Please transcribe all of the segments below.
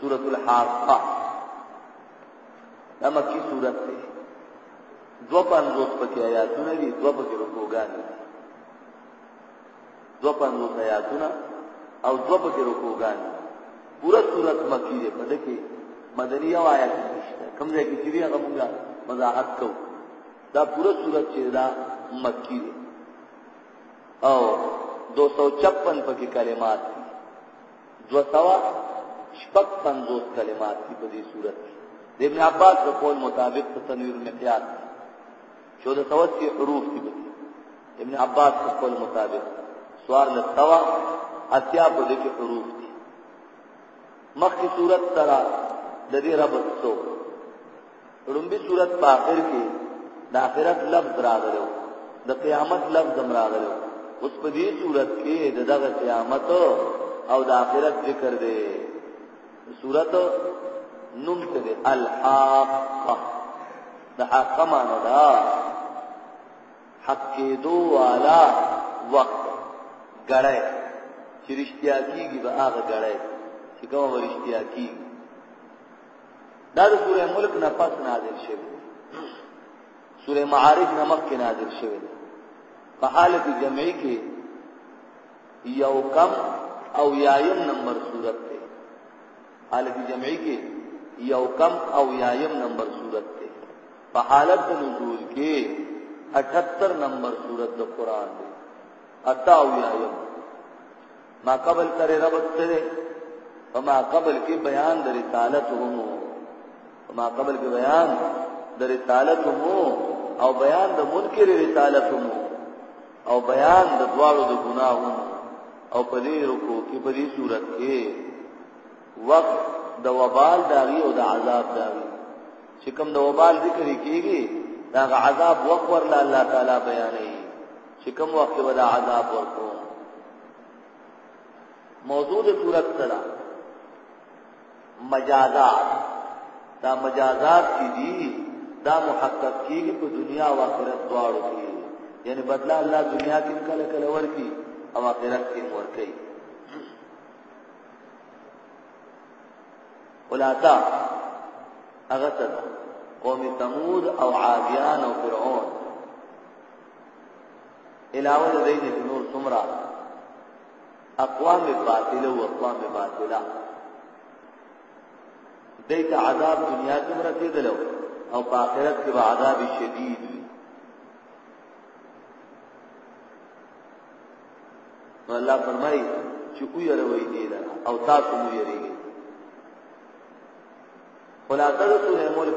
سورة الحاقه دا مکی سورت دی دو پنځوس پکې آیاتونه دي دو پکې رکوګان دي دو پنځوس آیاتونه او دو پکې رکوګان دي پورا سورت مکی دی په دې کې مدنی او آیات نشته کوم ځای کې چې هغه موږ وضاحت کوو دا پورا سورت چې دا مکی دی او 256 پکې کلمات دو سوا شپک پنځوس کلمات دي په دې صورت کې د ابن عباس په قول مطابق په تنویر مقیاس شو د سوا سی حروف دي ابن عباس په قول مطابق سوار له سوا اتیا په دې کې حروف دي مخکې صورت سره د دې رب څو ړومبي صورت په اخر کې د اخرت لفظ راغلو د قیامت لفظ هم راغلو اوس په دې صورت کې د دغه قیامت او د اخرت ذکر دی صورت نوم څه دی الحاقه د حق معنا دا حق کې دوه والا وخت ګړای چې رښتیا کیږي به هغه ګړای چې کوم ورشتیا کیږي دا د سوره ملک نه پس نازل شوی سوره معارج نه مخکې نازل شوی په حالت جمعي کې یو کم او یایم نمبر صورت ده حالت جمعي کې یو کم او یایم نمبر صورت ده په حالت نزول کې 78 نمبر صورت د قران ده اتا او یایم ما قبل سره ربط سره په ما قبل کې بیان د رسالت هم په ما قبل کې بیان د رسالت هم او بیان د منکر رسالت هم او بیان د دواړو د ګناهو او په دې رکو کې په دې صورت کې وقت د وبال داغي او د عذاب داغي چې کوم د وبال ذکر کیږي دا عذاب وقت ورلا الله تعالی بیانوي چې کوم وخت به دا عذاب ورکو موضوع دې پورا کړه مجازات دا مجازات کی دي دا محقق کیږي په دنیا او آخرت دواړو کې یعنی بدلا الله دنیا کې کله کله ورکی او آخرت کې ورکی خلاصہ هغه قوم ثمود او عادیان او فرعون علاوه د دین په نور څومره اقوام باطله او اقوام باطله دیت عذاب دنیا کې مرتدلو او په آخرت کې به عذاب شدید وي نو الله فرمایي چې کو یې روي دی او تاسو مو یې ریږي خلاصه د سورې ملک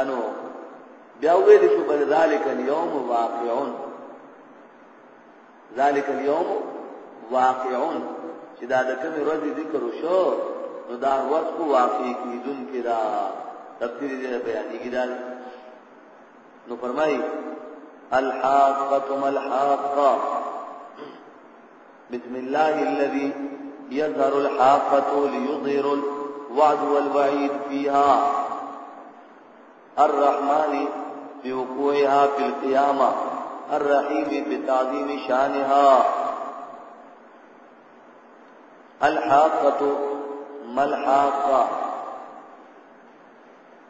انو بیا ویل شو بل ذالک اليوم واقعون ذالک اليوم واقعون چې دا د کومې ورځې ذکر وشو نو دا ورځ کو واقع کیدون کې دا تفسیر دې بیانېږي دا نو فرمایي الحاقه ملحاقه بسم الله الذي يظهر الحاقه ليظهر الوعد والوعيد فيها الرحمن بوقوعها في القيامة الرحيم بتعظيم شانها الحاقة ما الحاقة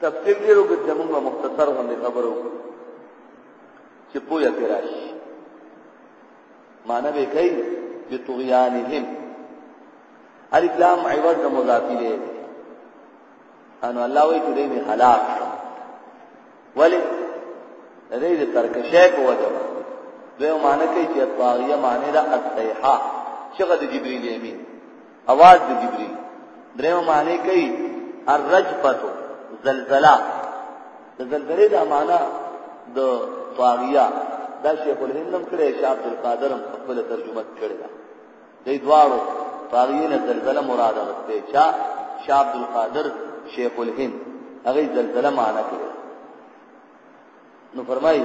تفصیل ډیر وګت زمونږ مختصر باندې خبرو چې پوهه تراش معنی به کوي چې طغیانهم الف لام عوض د مضافی دی انو الله وی چې دې هلاک ولی دې دې ترکشه کو وجه دوی معنی کوي چې طاغیه معنی دا الصیحه شغل جبرئیل امین اواز د جبريل درېمه معنی کوي الرجفه زلزلہ د زلزلې د معنا د طاغیه دا شیخ الهندم کړي شاه عبد القادر هم خپل ترجمه کړي دا د دوارو طاغیه نه زلزلہ مراد غته چا شاه عبد القادر شیخ الهند هغه زلزلہ معنا کړي نو فرمایي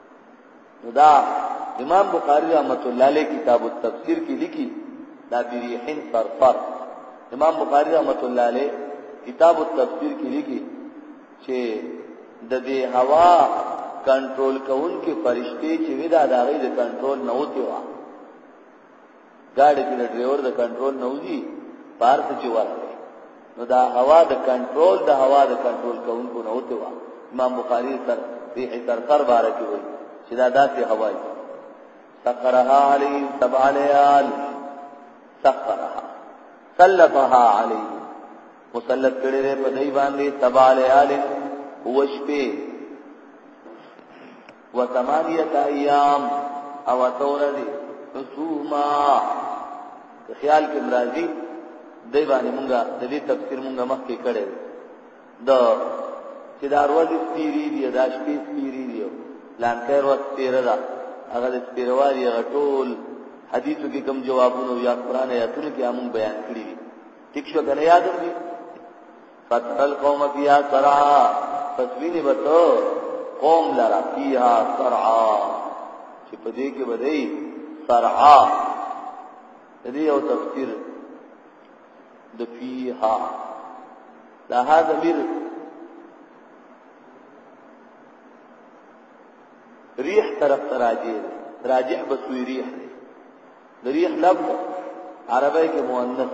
دا امام بخاری رحمت الله علیه کتاب التفسیر کې لیکي دا بریحین فرفر امام بخاری رحمت الله علیه کتاب التفسیر کې لیکي چې د دې هوا کنټرول کون کې فرشته چې ودا داغې د کنټرول نه وتی و ګاډي کې د ډرایور د کنټرول نه وځي بار څه چې ورته نو دا هوا د کنټرول د هوا د کنټرول کوونکو نه وته وا امام بخاری سر په اثر سر باره کې وایي چې دا داسې هوا دي سقرها علی سبع لیال سقرها سلفها علی مسلط کړي په دای باندې سبع لیال هو شپه و ثمانیت ایام او تورزی حسوما که خیال کې مرضی دی باندې مونږه د دې تفسیر مونږه مخکې کړی د چې دا ورځ سپیری دی دا شپې سپیری دی لانکه ورځ سپیره ده هغه د سپیروالي غټول حدیثو کې کوم جوابونه یا قران آیاتونو کې هم بیان کړی دي ټیک شو کنه یادم دي فتر القوم فيها سرعا پس ویني بتو قوم لرا فيها سرعا چې په دې کې بدای سرعا دې یو تفسیر د فيها دا هاذا بیر ریح طرف تراجی راجح بسوی ریح دی د ریح لفظ عربی کې مؤنث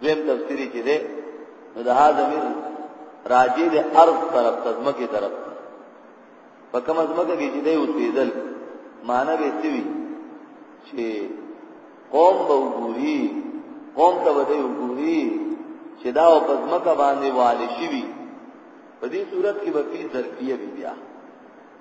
دویم تفسیری چې ده نو د ها زمير راجی د ارض طرف ته ځمکه طرف ته په کوم ځمکه کې چې دی اوسېدل معنی به سوي چې قوم به وګوري قوم ته به وګوري چې دا په ځمکه باندې والي شي په دې صورت کې به فی ظرفیه بیا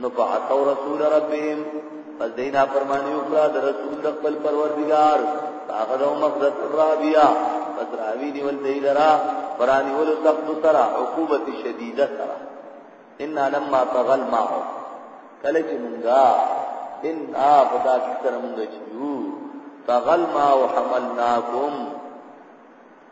نو فعصوا رسول ربهم پس دینا فرمانی وکړه د رسول د خپل پروردگار هغه د مقدس رابیا پس راوی نیول دی لرا برانی ول سخت سرا عقوبت شدیده سرا ان لما تغل ما کله چې مونږه ان ابدا سره مونږ چې یو تغل ما وحملناکم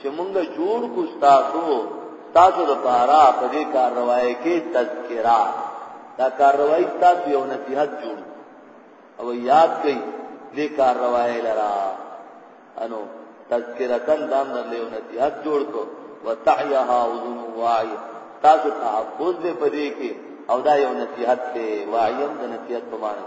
چې مونږ جوړ کو تاسو تاسو لپاره په دې کاروایی کې تذکرہ دا کاروایی تاسو یو نصیحت جوړ او یاد کړئ دې کاروایی لرا انو تذکرہ تن دام نه له نصیحت جوړ کو وتعیها اذن واعی تاسو تحفظ دې پدې کې او دا یو نصیحت دی وایم د نصیحت په معنی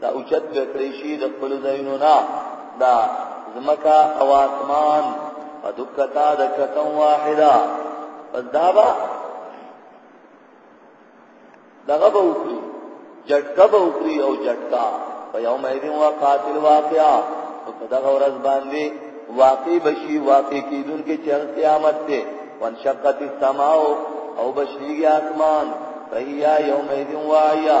دا اوچت کړی شي د خپل ځایونو نه دا زمکا او اسمان فدکتا دکتا واحده پس دا با دغه به وکړي جټکا به وکړي او جټکا په یوم ایدین وقاتل واقعا په دغه ورځ باندې واقع بشي واقع کیدون کې چر قیامت ته وانشقت السماء او بشریږي اسمان فهیا یوم ایدین واعیا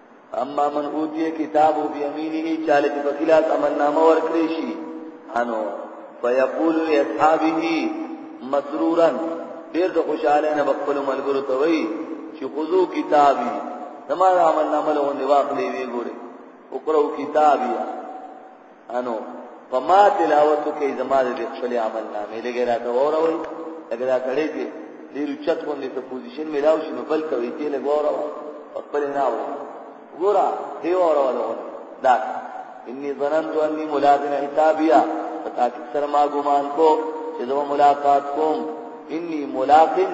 اما من اوتی کتاب او بیمینه چاله چې په خلاف عمل نامه ورکړي شي انو فیقول لاصحابه مسرورا ډیر د خوشاله نه خپل ملګرو ته وایي چې خذو کتابي زموږ عمل نامه له واخلې وی ګوره وکړو کتابي انو په ما تلاوت کوي زما د خپل عمل نامې لګی راته وروي لکه دا کړی چې ډیر چت باندې ته پوزیشن ملاو شي نو بل کوي ته لګ وره خپل نه وره ګورا دی وره ولا دا انی ظننت انی ملاذ حسابیا پتا کې سر ما ګمان کو چې زه ملاقات کوم انی ملاقات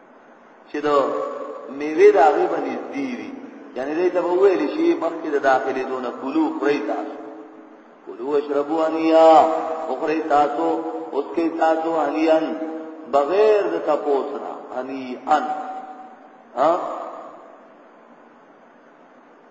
چې د میوې د هغې به نږدې وي یعنې دی ته به وویل شي مخکې د داخلې دونه کلو خورئ تاسو کلو اشربو انیا وخورئ تاسو اوس کې تاسو انیان بغیر د تپوس نه انیان ها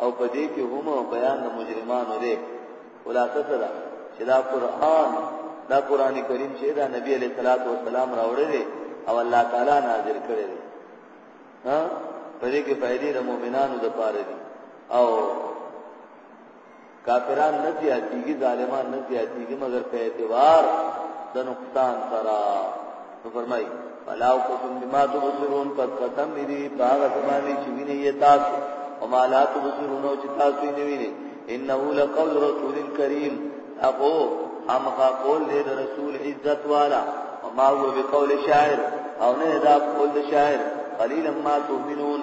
او په دې کې هم بیان د مجرمانو دی خلاصه څه ده چې دا قران دا قران کریم چې دا نبی علیہ الصلوۃ والسلام راوړی دی او الله تعالی نازل کړی دی ها په دې کې فائدې د مؤمنانو لپاره دي او کافران نه زیاتیږي ظالمان نه زیاتیږي مګر په اعتبار د نقصان سره نو فرمایي فلا اقسم بما تبصرون پس قسم دې باغ زمانه چې ویني یې تاسو او ما لا تبصرون او چې تاسو یې نه ویني انه لقول رسول کریم اقو امغا قول دې رسول عزت والا او ما هو بقول شاعر او نه دا قول شاعر قليلا ما تؤمنون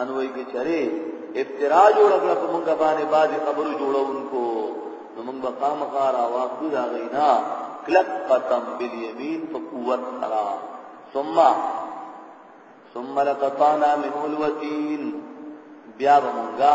ان وای کی چره افترا جوړ کړه په مونږه باندې باز خبرو جوړونکو نو مونږ به خامخا را واخلو دا غینا کلک قسم بالیمین په قوت سره ثم ثم لقطانا منه الوتين بیا مونږه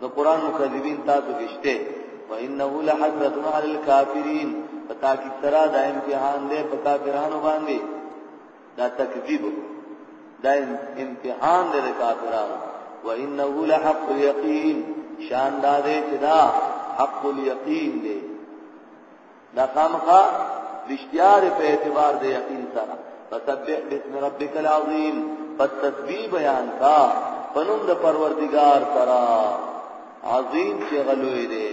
نو قران مکذبین تاسو کې شته و انه لحسرت علی الکافرین پتا کی سرا دا امتحان دې په کافرانو باندې دا تکذیب دا امتحان دې کافرانو و انه لحق الیقین شان دا دې چې دا حق الیقین دې دا خامخا رشتیا دی په اعتبار د یقین سره فسبح بسم ربک العظیم پس تسبیح بیان کا پنوم د پروردگار سره عظیم چې غلوې دی